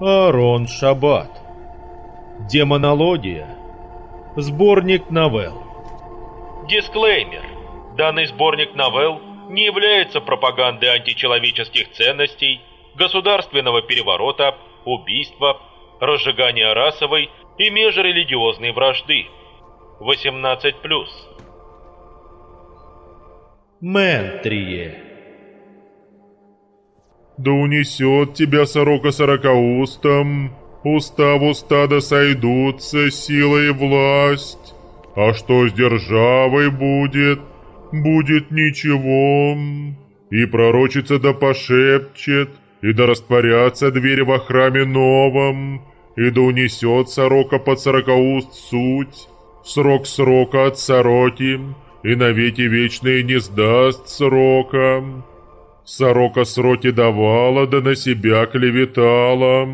Аарон Шабат. Демонология. Сборник новелл. Дисклеймер. Данный сборник новелл не является пропагандой античеловеческих ценностей, государственного переворота, убийства, разжигания расовой и межрелигиозной вражды. 18+. Ментрие. Да унесет тебя сорока сорокаустом, уста в уста да сойдутся сила и власть. А что с державой будет, будет ничего. И пророчица да пошепчет, и да растворятся двери во храме новом, и да унесет сорока под сорокауст суть, срок срока от сороки, и навеки вечные не сдаст срока. Сорока сроки давала, да на себя клеветала,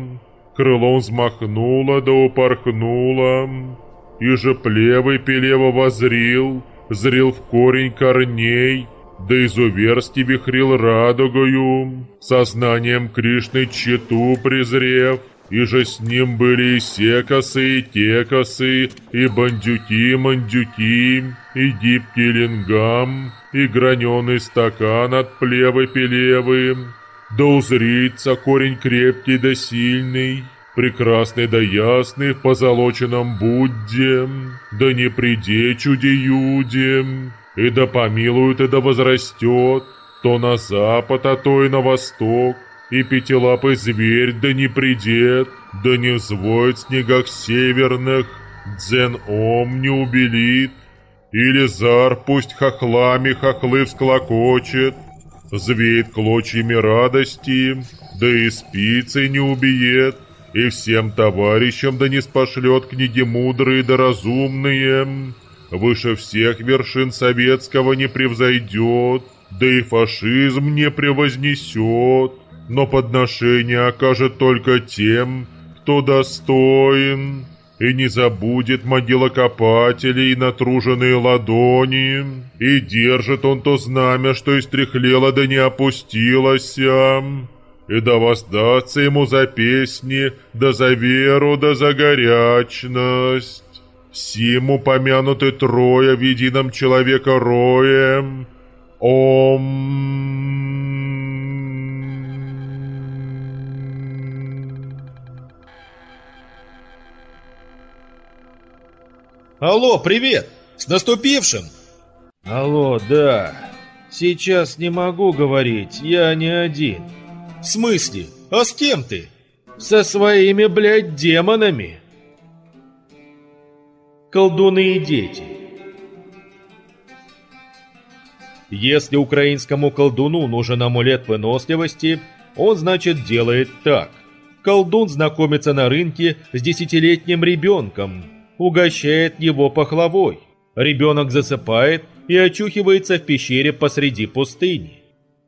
крылом взмахнула, да упорхнула, и же плевый пелево возрил, зрил в корень корней, да изуверски вихрил радугою, сознанием Кришны читу презрев, и же с ним были и секосы, и текосы, и бандюки-мандюки, и гибкий лингам, и граненый стакан от плевы-пелевы. Да узрится корень крепкий да сильный, прекрасный да ясный в позолоченном Будде, да не приде чуде-юде, и да помилует и да возрастет, то на запад, а то и на восток, и пятилапый зверь да не придет, да не взвоет снегах северных, дзен-ом не убелит, или зар пусть хохлами хохлы всклокочет, взвеет клочьями радости, да и спицей не убиет, и всем товарищам да не спошлет книги мудрые да разумные, выше всех вершин советского не превзойдет, да и фашизм не превознесет, но подношение окажет только тем, кто достоин, и не забудет могилокопателей натруженные ладони, и держит он то знамя, что истряхлело да не опустилось, и да воздастся ему за песни, да за веру, да за горячность. Сим упомянуты трое в едином человека роем. Ом... Алло, привет! С наступившим! Алло, да. Сейчас не могу говорить, я не один. В смысле? А с кем ты? Со своими, блядь, демонами. Колдуны и дети. Если украинскому колдуну нужен амулет выносливости, он, значит, делает так. Колдун знакомится на рынке с десятилетним ребенком, угощает его пахлавой. Ребенок засыпает и очухивается в пещере посреди пустыни.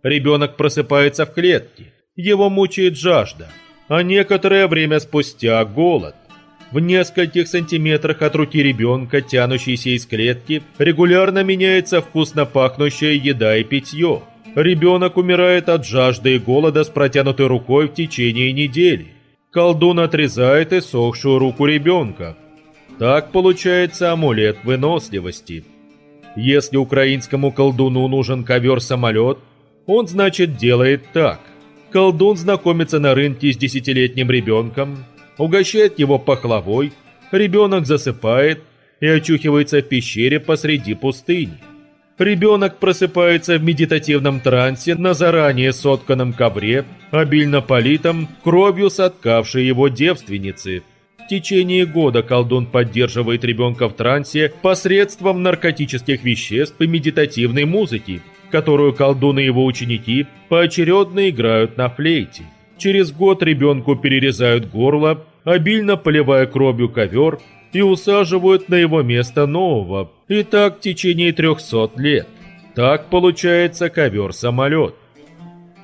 Ребенок просыпается в клетке, его мучает жажда, а некоторое время спустя голод. В нескольких сантиметрах от руки ребенка, тянущейся из клетки, регулярно меняется вкусно пахнущая еда и питье. Ребенок умирает от жажды и голода с протянутой рукой в течение недели. Колдун отрезает иссохшую руку ребенка, так получается амулет выносливости. Если украинскому колдуну нужен ковер-самолет, он, значит, делает так. Колдун знакомится на рынке с десятилетним ребенком, угощает его пахлавой, ребенок засыпает и очухивается в пещере посреди пустыни. Ребенок просыпается в медитативном трансе на заранее сотканном ковре, обильно политом кровью соткавшей его девственницы – в течение года колдун поддерживает ребенка в трансе посредством наркотических веществ и медитативной музыки, которую колдун и его ученики поочередно играют на флейте. Через год ребенку перерезают горло, обильно поливая кровью ковер и усаживают на его место нового, и так в течение 300 лет. Так получается ковер-самолет.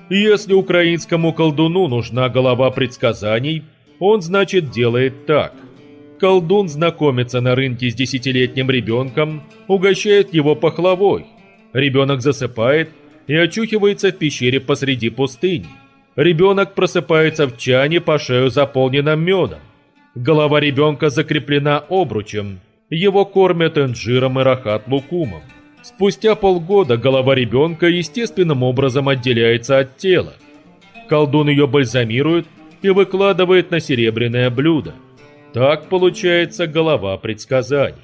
Если украинскому колдуну нужна голова предсказаний, он, значит, делает так. Колдун знакомится на рынке с десятилетним ребенком, угощает его пахлавой. Ребенок засыпает и очухивается в пещере посреди пустыни. Ребенок просыпается в чане по шею заполненном медом. Голова ребенка закреплена обручем. Его кормят инжиром и рахат-лукумом. Спустя полгода голова ребенка естественным образом отделяется от тела. Колдун ее бальзамирует и выкладывает на серебряное блюдо. Так получается голова предсказаний.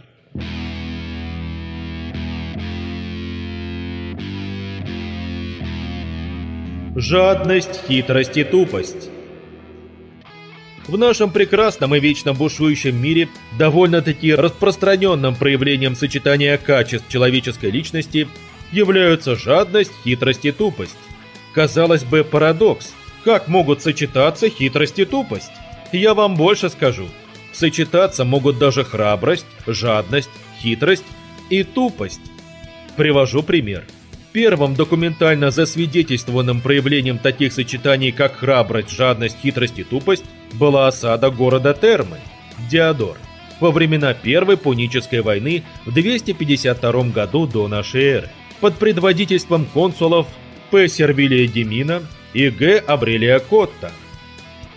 Жадность, хитрость и тупость. В нашем прекрасном и вечно бушующем мире довольно-таки распространенным проявлением сочетания качеств человеческой личности являются жадность, хитрость и тупость. Казалось бы, парадокс. Как могут сочетаться хитрость и тупость? Я вам больше скажу. Сочетаться могут даже храбрость, жадность, хитрость и тупость. Привожу пример. Первым документально засвидетельствованным проявлением таких сочетаний, как храбрость, жадность, хитрость и тупость, была осада города Термы, Диодор, во времена Первой Пунической войны в 252 году до нашей эры, под предводительством консулов П. Сервилия Демина и Г. Абрелия Котта.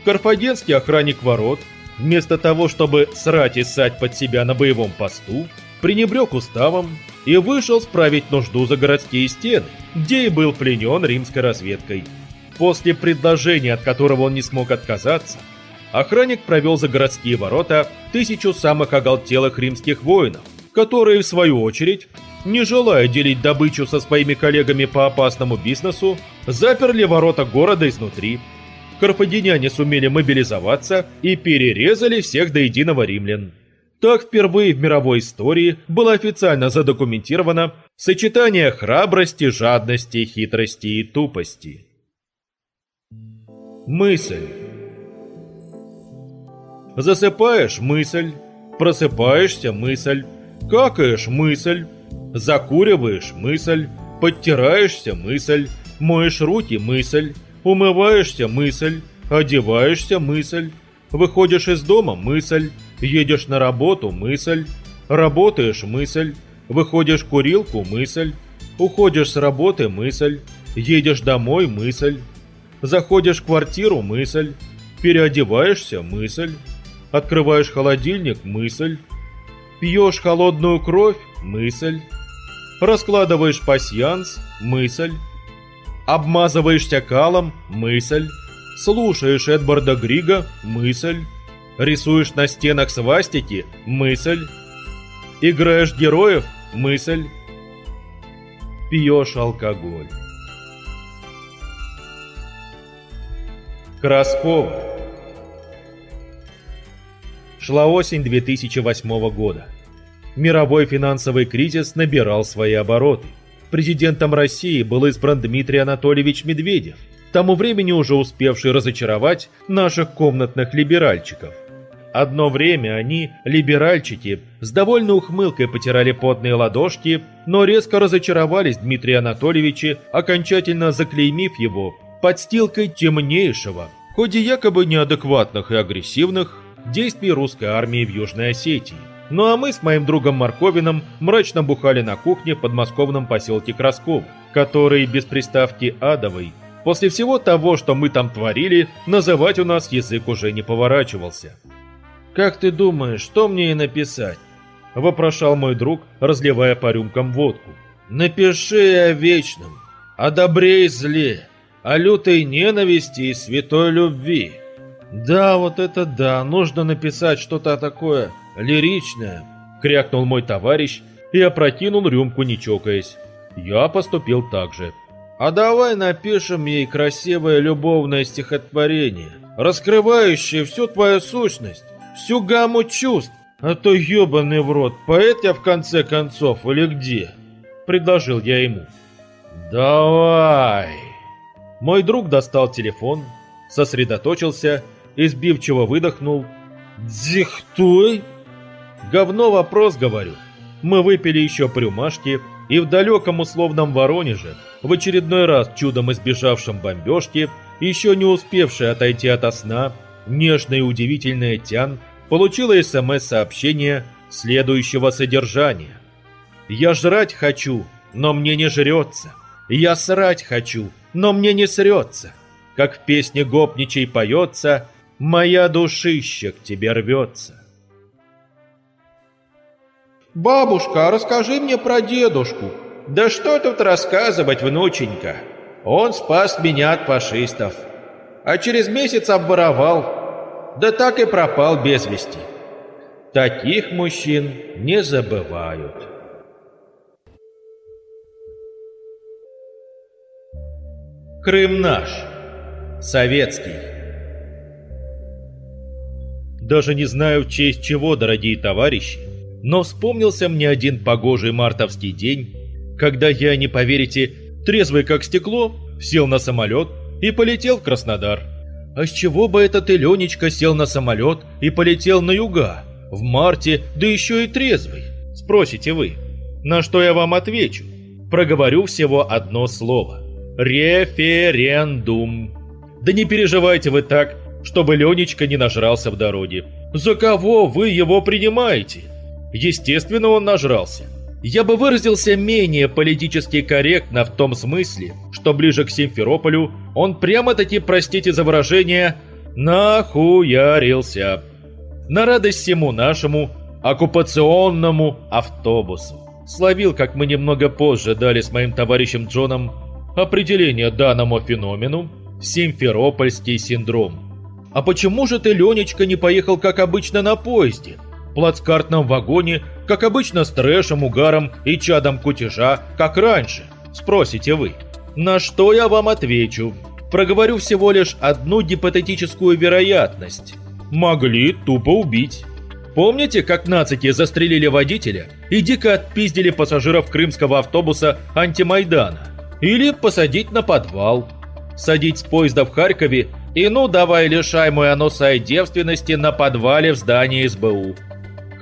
Карфагенский охранник ворот, вместо того, чтобы срать и ссать под себя на боевом посту, пренебрег уставом и вышел справить нужду за городские стены, где и был пленен римской разведкой. После предложения, от которого он не смог отказаться, охранник провел за городские ворота тысячу самых оголтелых римских воинов, которые, в свою очередь, не желая делить добычу со своими коллегами по опасному бизнесу, заперли ворота города изнутри. Карфагеняне сумели мобилизоваться и перерезали всех до единого римлян. Так впервые в мировой истории было официально задокументировано сочетание храбрости, жадности, хитрости и тупости. Мысль Засыпаешь – мысль, просыпаешься – мысль, какаешь – мысль, закуриваешь – мысль, подтираешься – мысль, моешь руки – мысль, умываешься – мысль, одеваешься – мысль, выходишь из дома – мысль, Едешь на работу – мысль. Работаешь – мысль. Выходишь курилку – мысль. Уходишь с работы – мысль. Едешь домой – мысль. Заходишь в квартиру – мысль. Переодеваешься – мысль. Открываешь холодильник – мысль. Пьешь холодную кровь – мысль. Раскладываешь пасьянс – мысль. Обмазываешься калом – мысль. Слушаешь Эдварда Грига – мысль. Рисуешь на стенах свастики – мысль. Играешь героев – мысль. Пьешь алкоголь. Краскова. Шла осень 2008 года. Мировой финансовый кризис набирал свои обороты. Президентом России был избран Дмитрий Анатольевич Медведев, к тому времени уже успевший разочаровать наших комнатных либеральчиков. Одно время они, либеральчики, с довольной ухмылкой потирали потные ладошки, но резко разочаровались Дмитрия Анатольевича, окончательно заклеймив его подстилкой темнейшего, хоть и якобы неадекватных и агрессивных, действий русской армии в Южной Осетии. Ну а мы с моим другом Марковиным мрачно бухали на кухне в подмосковном поселке Красков, который без приставки «адовый» После всего того, что мы там творили, называть у нас язык уже не поворачивался. «Как ты думаешь, что мне и написать?» – вопрошал мой друг, разливая по рюмкам водку. «Напиши о вечном, о добре и зле, о лютой ненависти и святой любви». «Да, вот это да, нужно написать что-то такое лиричное», – крякнул мой товарищ и опрокинул рюмку, не чокаясь. Я поступил так же. «А давай напишем ей красивое любовное стихотворение, раскрывающее всю твою сущность, всю гамму чувств, а то ебаный в рот, поэт я в конце концов или где?» Предложил я ему. «Давай!» Мой друг достал телефон, сосредоточился и сбивчиво выдохнул. «Дзихтой?» «Говно вопрос, говорю». Мы выпили еще по рюмашке, и в далеком условном Воронеже, в очередной раз чудом избежавшем бомбежки, еще не успевший отойти от сна, нежная и удивительная Тян получила СМС-сообщение следующего содержания. «Я жрать хочу, но мне не жрется. Я срать хочу, но мне не срется. как в песне гопничей поется «Моя душища к тебе рвется». «Бабушка, а расскажи мне про дедушку». «Да что тут рассказывать, внученька? Он спас меня от фашистов, а через месяц обворовал, да так и пропал без вести. Таких мужчин не забывают». Крым наш. Советский. Даже не знаю в честь чего, дорогие товарищи, но вспомнился мне один погожий мартовский день, когда я, не поверите, трезвый как стекло, сел на самолет и полетел в Краснодар. А с чего бы этот Иленечка сел на самолет и полетел на юга, в марте, да еще и трезвый? Спросите вы. На что я вам отвечу? Проговорю всего одно слово. Референдум. Да не переживайте вы так, чтобы Ленечка не нажрался в дороге. За кого вы его принимаете? Естественно, он нажрался. Я бы выразился менее политически корректно в том смысле, что ближе к Симферополю он прямо-таки, простите за выражение, нахуярился. На радость всему нашему оккупационному автобусу. Словил, как мы немного позже дали с моим товарищем Джоном, определение данному феномену «Симферопольский синдром». А почему же ты, Ленечка, не поехал, как обычно, на поезде? Плацкартном вагоне, как обычно, с трэшем, угаром и чадом кутежа, как раньше? Спросите вы. На что я вам отвечу? Проговорю всего лишь одну гипотетическую вероятность. Могли тупо убить. Помните, как нацики застрелили водителя и дико отпиздили пассажиров крымского автобуса антимайдана? Или посадить на подвал. Садить с поезда в Харькове и ну давай лишай мой аносай девственности на подвале в здании СБУ.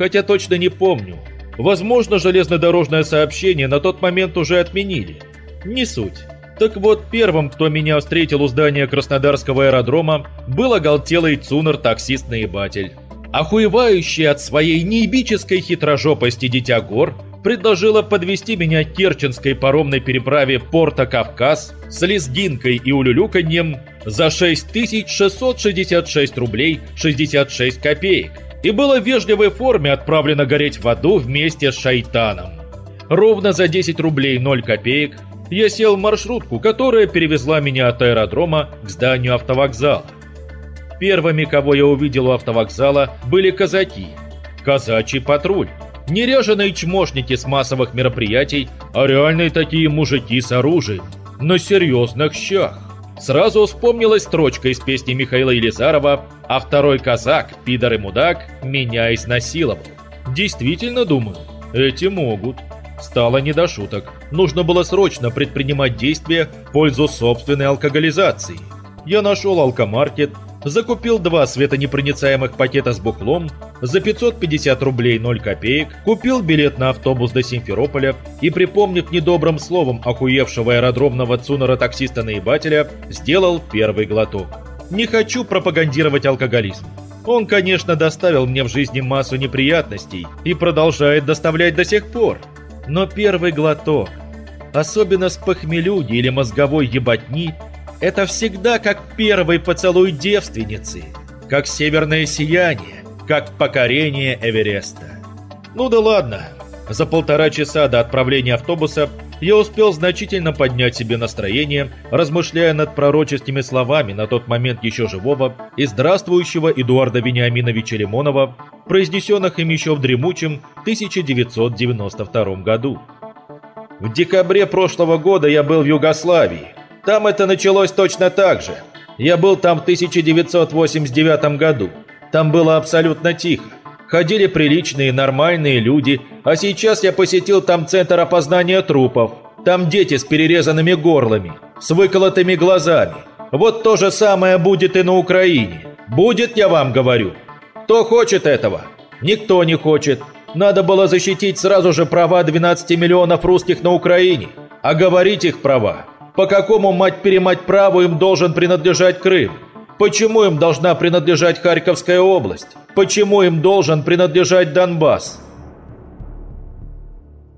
Хотя точно не помню. Возможно, железнодорожное сообщение на тот момент уже отменили. Не суть. Так вот, первым, кто меня встретил у здания Краснодарского аэродрома, был оголтелый цунер-таксист-наебатель. Охуевающий от своей неебической хитрожопости дитя гор – предложила подвести меня к Керченской паромной переправе порта Кавказ с лезгинкой и улюлюканьем за 6666 рублей 66 копеек и было в вежливой форме отправлено гореть в аду вместе с шайтаном. Ровно за 10 рублей 0 копеек я сел в маршрутку, которая перевезла меня от аэродрома к зданию автовокзала. Первыми, кого я увидел у автовокзала, были казаки. Казачий патруль. Не ряженые чмошники с массовых мероприятий, а реальные такие мужики с оружием. На серьезных щах. Сразу вспомнилась строчка из песни Михаила Елизарова «А второй казак, пидор и мудак, меня изнасиловал». Действительно думаю, эти могут. Стало не до шуток. Нужно было срочно предпринимать действия в пользу собственной алкоголизации. Я нашел алкомаркет, закупил два светонепроницаемых пакета с бухлом, за 550 рублей 0 копеек, купил билет на автобус до Симферополя и, припомнив недобрым словом охуевшего аэродромного цунера-таксиста-наебателя, сделал первый глоток. Не хочу пропагандировать алкоголизм. Он, конечно, доставил мне в жизни массу неприятностей и продолжает доставлять до сих пор. Но первый глоток, особенно с похмелюги или мозговой ебатни, это всегда как первый поцелуй девственницы, как северное сияние, как покорение Эвереста. Ну да ладно, за полтора часа до отправления автобуса я успел значительно поднять себе настроение, размышляя над пророческими словами на тот момент еще живого и здравствующего Эдуарда Вениаминовича Лимонова, произнесенных им еще в дремучем 1992 году. В декабре прошлого года я был в Югославии, там это началось точно так же. Я был там в 1989 году. Там было абсолютно тихо. Ходили приличные, нормальные люди, а сейчас я посетил там центр опознания трупов. Там дети с перерезанными горлами, с выколотыми глазами. Вот то же самое будет и на Украине. Будет, я вам говорю. Кто хочет этого? Никто не хочет. Надо было защитить сразу же права 12 миллионов русских на Украине. А говорить их права по какому, мать-перемать, праву им должен принадлежать Крым? Почему им должна принадлежать Харьковская область? Почему им должен принадлежать Донбасс?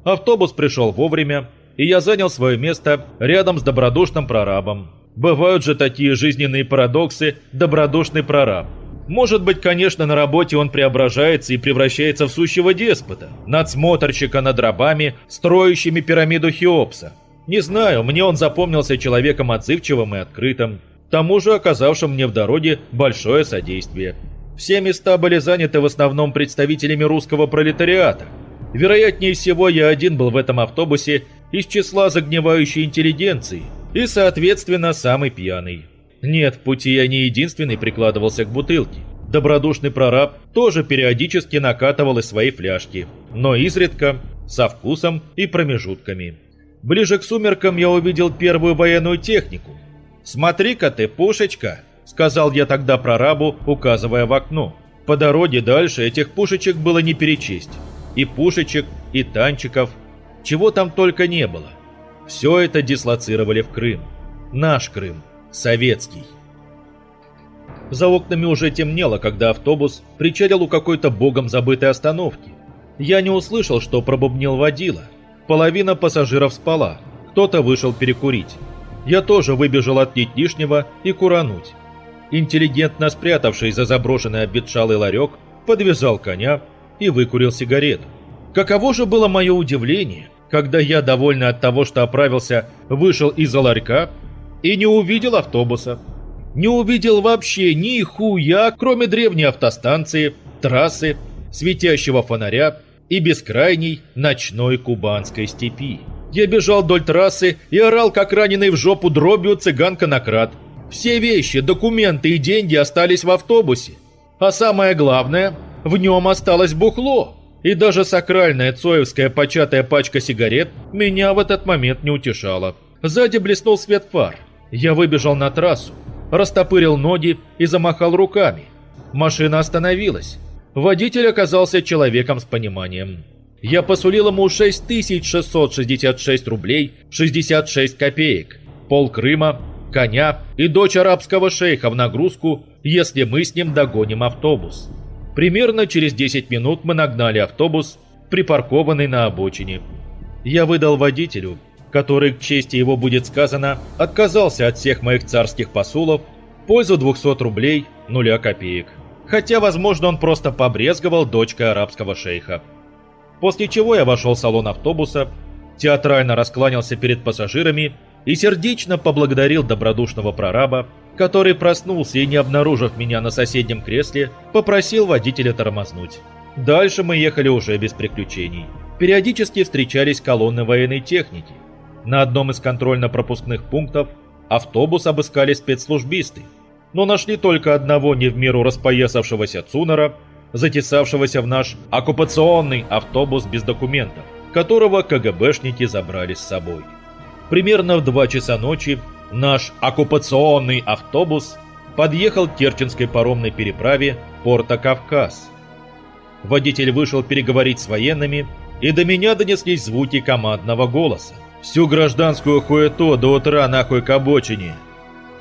Автобус пришел вовремя, и я занял свое место рядом с добродушным прорабом. Бывают же такие жизненные парадоксы, добродушный прораб. Может быть, конечно, на работе он преображается и превращается в сущего деспота, надсмотрщика над рабами, строящими пирамиду Хеопса. Не знаю, мне он запомнился человеком отзывчивым и открытым, тому же оказавшим мне в дороге большое содействие. Все места были заняты в основном представителями русского пролетариата. Вероятнее всего, я один был в этом автобусе из числа загнивающей интеллигенции и, соответственно, самый пьяный. Нет, в пути я не единственный прикладывался к бутылке. Добродушный прораб тоже периодически накатывал из своей фляжки, но изредка, со вкусом и промежутками. Ближе к сумеркам я увидел первую военную технику. «Смотри-ка ты, пушечка!» — сказал я тогда прорабу, указывая в окно. По дороге дальше этих пушечек было не перечесть. И пушечек, и танчиков. Чего там только не было. Все это дислоцировали в Крым. Наш Крым. Советский. За окнами уже темнело, когда автобус причалил у какой-то богом забытой остановки. Я не услышал, что пробубнил водила. Половина пассажиров спала, кто-то вышел перекурить. Я тоже выбежал отнять лишнего и курануть. Интеллигентно спрятавший за заброшенный обветшалый ларек, подвязал коня и выкурил сигарету. Каково же было мое удивление, когда я, довольный от того, что оправился, вышел из-за ларька и не увидел автобуса. Не увидел вообще ни хуя, кроме древней автостанции, трассы, светящего фонаря и бескрайней ночной кубанской степи. Я бежал вдоль трассы и орал, как раненый в жопу дробью цыганка-накрат. Все вещи, документы и деньги остались в автобусе. А самое главное, в нем осталось бухло. И даже сакральная цоевская початая пачка сигарет меня в этот момент не утешала. Сзади блеснул свет фар. Я выбежал на трассу, растопырил ноги и замахал руками. Машина остановилась. Водитель оказался человеком с пониманием. Я посулил ему 6666 рублей 66 копеек, пол Крыма, коня и дочь арабского шейха в нагрузку, если мы с ним догоним автобус. Примерно через 10 минут мы нагнали автобус, припаркованный на обочине. Я выдал водителю, который, к чести его будет сказано, отказался от всех моих царских посулов пользу 200 рублей нуля копеек хотя, возможно, он просто побрезговал дочкой арабского шейха. После чего я вошел в салон автобуса, театрально раскланялся перед пассажирами и сердечно поблагодарил добродушного прораба, который проснулся и, не обнаружив меня на соседнем кресле, попросил водителя тормознуть. Дальше мы ехали уже без приключений. Периодически встречались колонны военной техники. На одном из контрольно-пропускных пунктов автобус обыскали спецслужбисты – но нашли только одного не в меру распоясавшегося Цунера, затесавшегося в наш оккупационный автобус без документов, которого КГБшники забрали с собой. Примерно в 2 часа ночи наш оккупационный автобус подъехал к Керченской паромной переправе порта Кавказ. Водитель вышел переговорить с военными, и до меня донеслись звуки командного голоса. «Всю гражданскую хуету до утра нахуй к обочине!»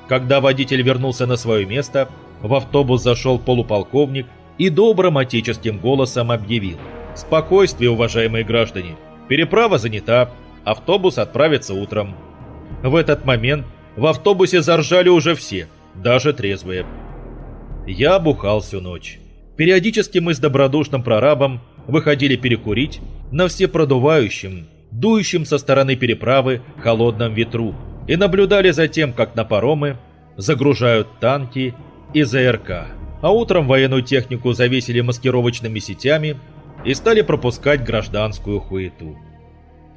Когда водитель вернулся на свое место, в автобус зашел полуполковник и добрым отеческим голосом объявил. «Спокойствие, уважаемые граждане! Переправа занята, автобус отправится утром». В этот момент в автобусе заржали уже все, даже трезвые. Я бухал всю ночь. Периодически мы с добродушным прорабом выходили перекурить на всепродувающем, дующем со стороны переправы холодном ветру, и наблюдали за тем, как на паромы загружают танки и ЗРК. А утром военную технику завесили маскировочными сетями и стали пропускать гражданскую хуету.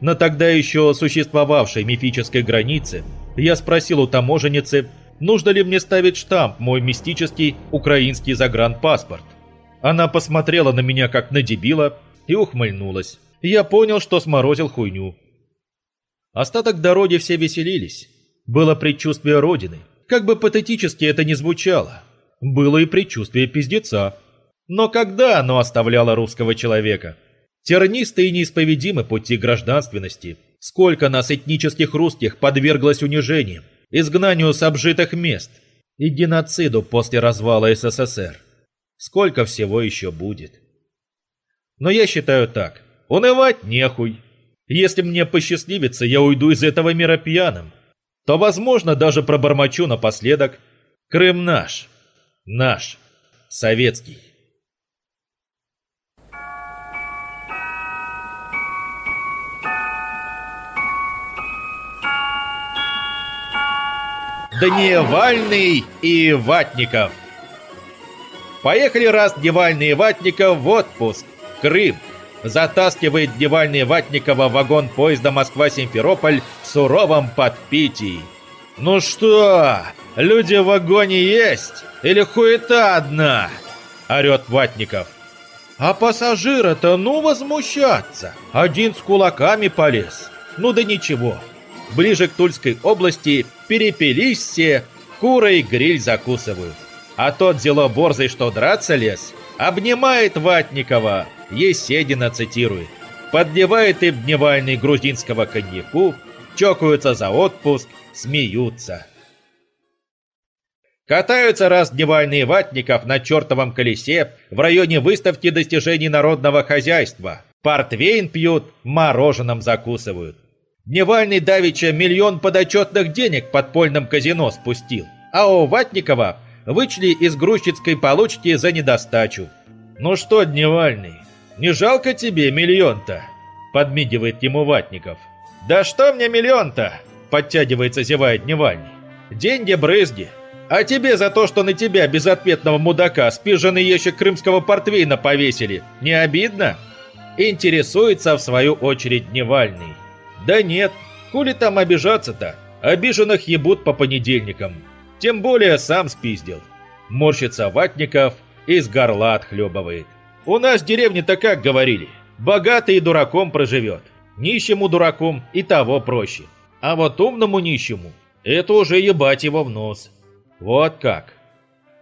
На тогда еще существовавшей мифической границе я спросил у таможенницы, нужно ли мне ставить штамп мой мистический украинский загранпаспорт. Она посмотрела на меня как на дебила и ухмыльнулась. Я понял, что сморозил хуйню. Остаток дороги все веселились. Было предчувствие Родины. Как бы патетически это ни звучало. Было и предчувствие пиздеца. Но когда оно оставляло русского человека? Тернистые и неисповедимы пути гражданственности. Сколько нас, этнических русских, подверглось унижениям, изгнанию с обжитых мест и геноциду после развала СССР. Сколько всего еще будет. Но я считаю так. Унывать нехуй. Если мне посчастливится, я уйду из этого мира пьяным. то, возможно, даже пробормочу напоследок «Крым наш, наш, советский». Дневальный и Ватников. Поехали раз Дневальный и Ватников в отпуск. Крым. Затаскивает Дневальный Ватникова вагон поезда Москва-Симферополь в суровом подпитии. «Ну что, люди в вагоне есть? Или хуета одна?» – орет Ватников. «А пассажира-то ну возмущаться! Один с кулаками полез. Ну да ничего, ближе к Тульской области перепились все, курой гриль закусывают. А тот зело борзый, что драться лез, обнимает Ватникова, Еседина цитирует. Поддевает им дневальный грузинского коньяку, чокаются за отпуск, смеются. Катаются раз дневальные ватников на чертовом колесе в районе выставки достижений народного хозяйства. Портвейн пьют, мороженым закусывают. Дневальный Давича миллион подотчетных денег подпольным казино спустил, а у Ватникова вычли из грузчицкой получки за недостачу. «Ну что, Дневальный, не жалко тебе миллион-то?» подмигивает ему Ватников. «Да что мне миллион-то?» подтягивается зевает Дневальный. «Деньги брызги. А тебе за то, что на тебя, безответного мудака, спиженный ящик крымского портвейна повесили, не обидно?» Интересуется в свою очередь Дневальный. Да нет, хули там обижаться-то? Обиженных ебут по понедельникам. Тем более сам спиздил. Морщится ватников и с горла отхлебывает. У нас в деревне-то как говорили? Богатый и дураком проживет. Нищему дураком и того проще. А вот умному нищему это уже ебать его в нос. Вот как.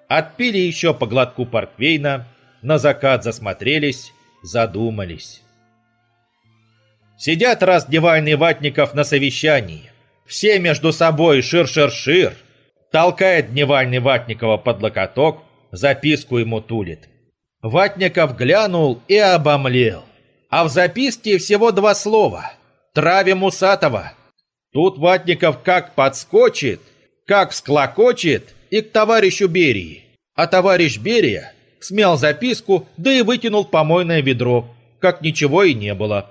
Отпили еще по глотку портвейна, на закат засмотрелись, задумались. Сидят раз Дивайн Ватников на совещании. Все между собой шир-шир-шир. Толкает Дневальный Ватникова под локоток, записку ему тулит. Ватников глянул и обомлел. А в записке всего два слова. «Травим усатого». Тут Ватников как подскочит, как склокочет и к товарищу Берии. А товарищ Берия смял записку, да и вытянул помойное ведро, как ничего и не было.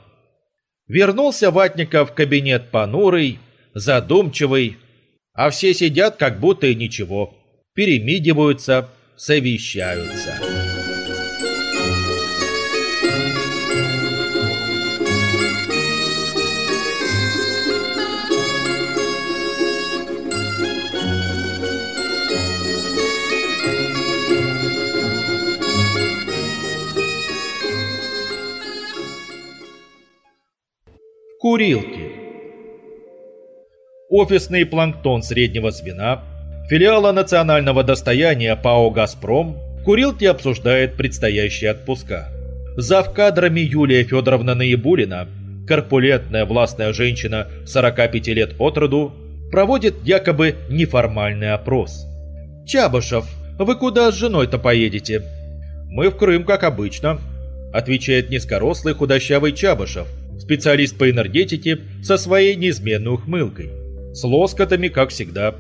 Вернулся Ватников в кабинет понурый, задумчивый, а все сидят, как будто и ничего, перемигиваются, совещаются. Курилки. Офисный планктон среднего звена, филиала национального достояния ПАО «Газпром», курилки обсуждает предстоящие отпуска. Зав кадрами Юлия Федоровна Наибулина, корпулентная властная женщина 45 лет от роду, проводит якобы неформальный опрос. «Чабышев, вы куда с женой-то поедете?» «Мы в Крым, как обычно», отвечает низкорослый худощавый Чабышев – специалист по энергетике со своей неизменной ухмылкой. С лоскотами, как всегда.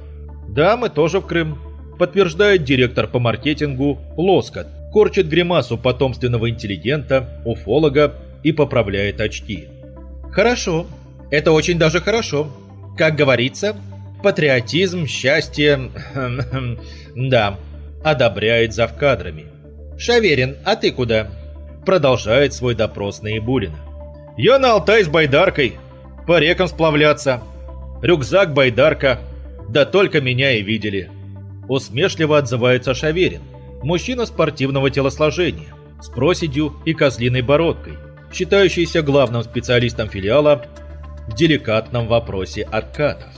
Да, мы тоже в Крым, подтверждает директор по маркетингу Лоскот, корчит гримасу потомственного интеллигента, уфолога и поправляет очки. Хорошо, это очень даже хорошо. Как говорится, патриотизм, счастье... да, одобряет завкадрами. Шаверин, а ты куда? Продолжает свой допрос Наибулина. Я на Алтай с байдаркой. По рекам сплавляться. Рюкзак байдарка. Да только меня и видели. Усмешливо отзывается Шаверин. Мужчина спортивного телосложения. С проседью и козлиной бородкой. Считающийся главным специалистом филиала в деликатном вопросе откатов.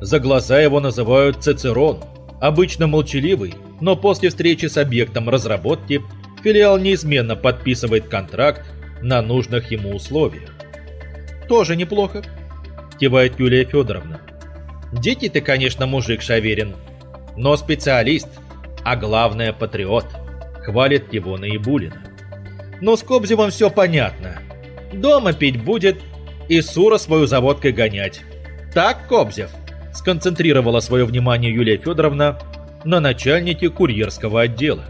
За глаза его называют Цицерон. Обычно молчаливый, но после встречи с объектом разработки филиал неизменно подписывает контракт на нужных ему условиях. «Тоже неплохо», – кивает Юлия Федоровна. «Дети ты, конечно, мужик Шаверин, но специалист, а главное патриот», – хвалит его Наибулина. «Но с Кобзевым все понятно. Дома пить будет и Сура свою заводкой гонять. Так, Кобзев?» сконцентрировала свое внимание Юлия Федоровна на начальнике курьерского отдела.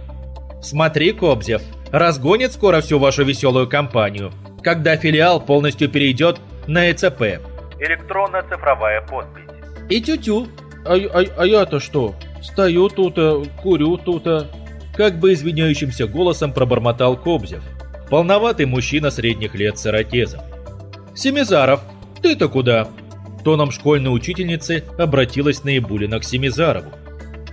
«Смотри, Кобзев, разгонит скоро всю вашу веселую компанию, когда филиал полностью перейдет на ЭЦП». Электронно-цифровая подпись. И тю-тю. А, а, а я-то что? Стою тут, а, курю тут. А. Как бы извиняющимся голосом пробормотал Кобзев. Полноватый мужчина средних лет с ирокезом. «Семизаров, ты-то куда?» Тоном школьной учительницы обратилась Наибулина к Семизарову.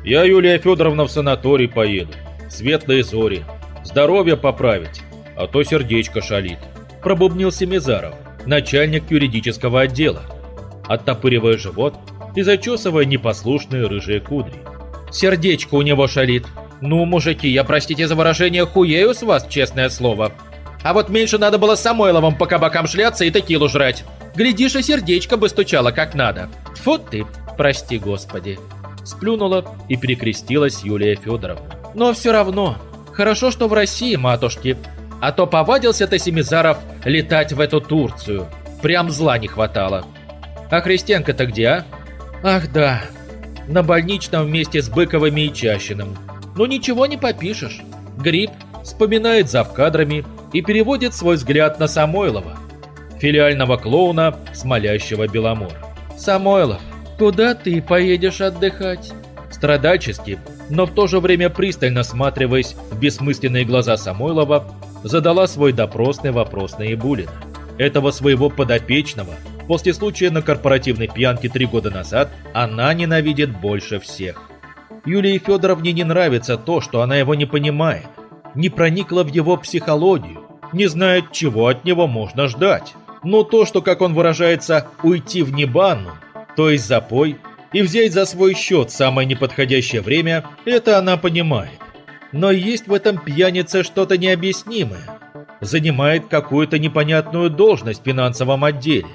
«Я, Юлия Федоровна, в санаторий поеду. Светлые зори. Здоровье поправить, а то сердечко шалит», пробубнил Семизаров, начальник юридического отдела, оттопыривая живот и зачесывая непослушные рыжие кудри. «Сердечко у него шалит. Ну, мужики, я, простите за выражение, хуею с вас, честное слово. А вот меньше надо было с Самойловым по кабакам шляться и текилу жрать. Глядишь, и сердечко бы стучало как надо. Тьфу ты, прости господи. Сплюнула и перекрестилась Юлия Федоровна. Но все равно, хорошо, что в России, матушки. А то повадился ты, Семизаров, летать в эту Турцию. Прям зла не хватало. А Христенко-то где, а? Ах да, на больничном вместе с Быковыми и Чащиным. Ну ничего не попишешь. Грипп вспоминает зав кадрами и переводит свой взгляд на Самойлова, филиального клоуна, смолящего Беломор. «Самойлов, куда ты поедешь отдыхать?» Страдальчески, но в то же время пристально всматриваясь в бессмысленные глаза Самойлова, задала свой допросный вопрос на Ибулина. Этого своего подопечного после случая на корпоративной пьянке три года назад она ненавидит больше всех. Юлии Федоровне не нравится то, что она его не понимает, не проникла в его психологию, не знает, чего от него можно ждать. Но то, что, как он выражается, уйти в небанну, то есть запой, и взять за свой счет самое неподходящее время, это она понимает. Но есть в этом пьянице что-то необъяснимое. Занимает какую-то непонятную должность в финансовом отделе.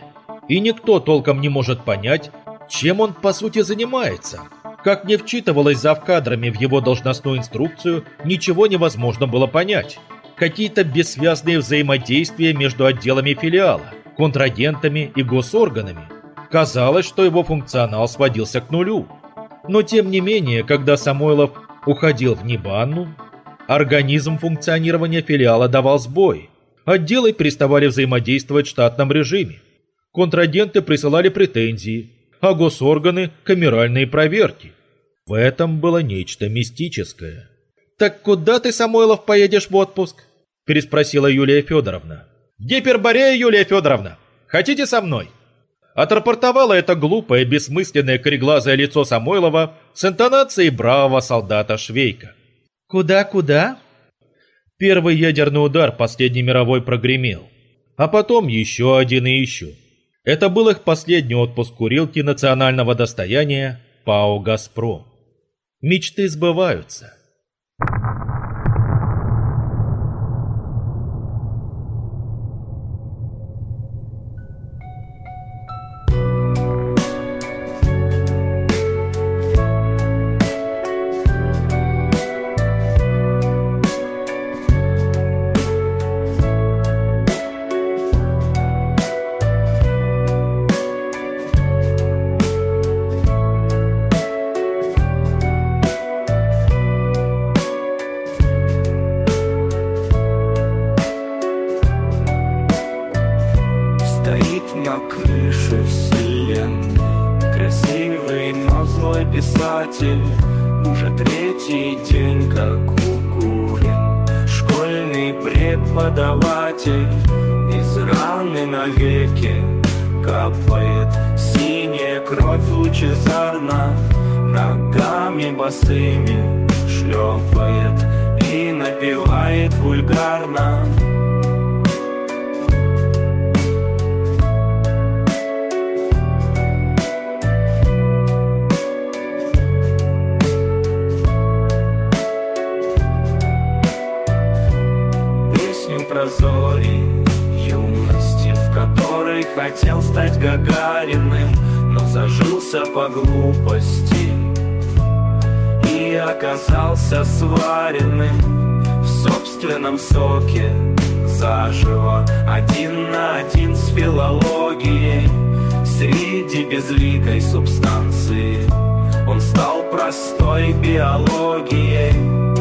И никто толком не может понять, чем он по сути занимается. Как не вчитывалось завкадрами в его должностную инструкцию, ничего невозможно было понять. Какие-то бессвязные взаимодействия между отделами филиала, контрагентами и госорганами. Казалось, что его функционал сводился к нулю. Но тем не менее, когда Самойлов уходил в Нибанну, организм функционирования филиала давал сбой. Отделы переставали взаимодействовать в штатном режиме. Контрагенты присылали претензии, а госорганы – камеральные проверки. В этом было нечто мистическое. «Так куда ты, Самойлов, поедешь в отпуск?» – переспросила Юлия Федоровна. «В Гиперборею, Юлия Федоровна! Хотите со мной?» Отрапортовало это глупое, бессмысленное кореглазое лицо Самойлова с интонацией бравого солдата Швейка. «Куда-куда?» Первый ядерный удар последней мировой прогремел, а потом еще один и еще. Это был их последний отпуск курилки национального достояния ПАО «Газпром». Мечты сбываются. хотел стать Гагариным, но зажился по глупости И оказался сваренным в собственном соке заживо. Один на один с филологией Среди безликой субстанции. Он стал простой биологией.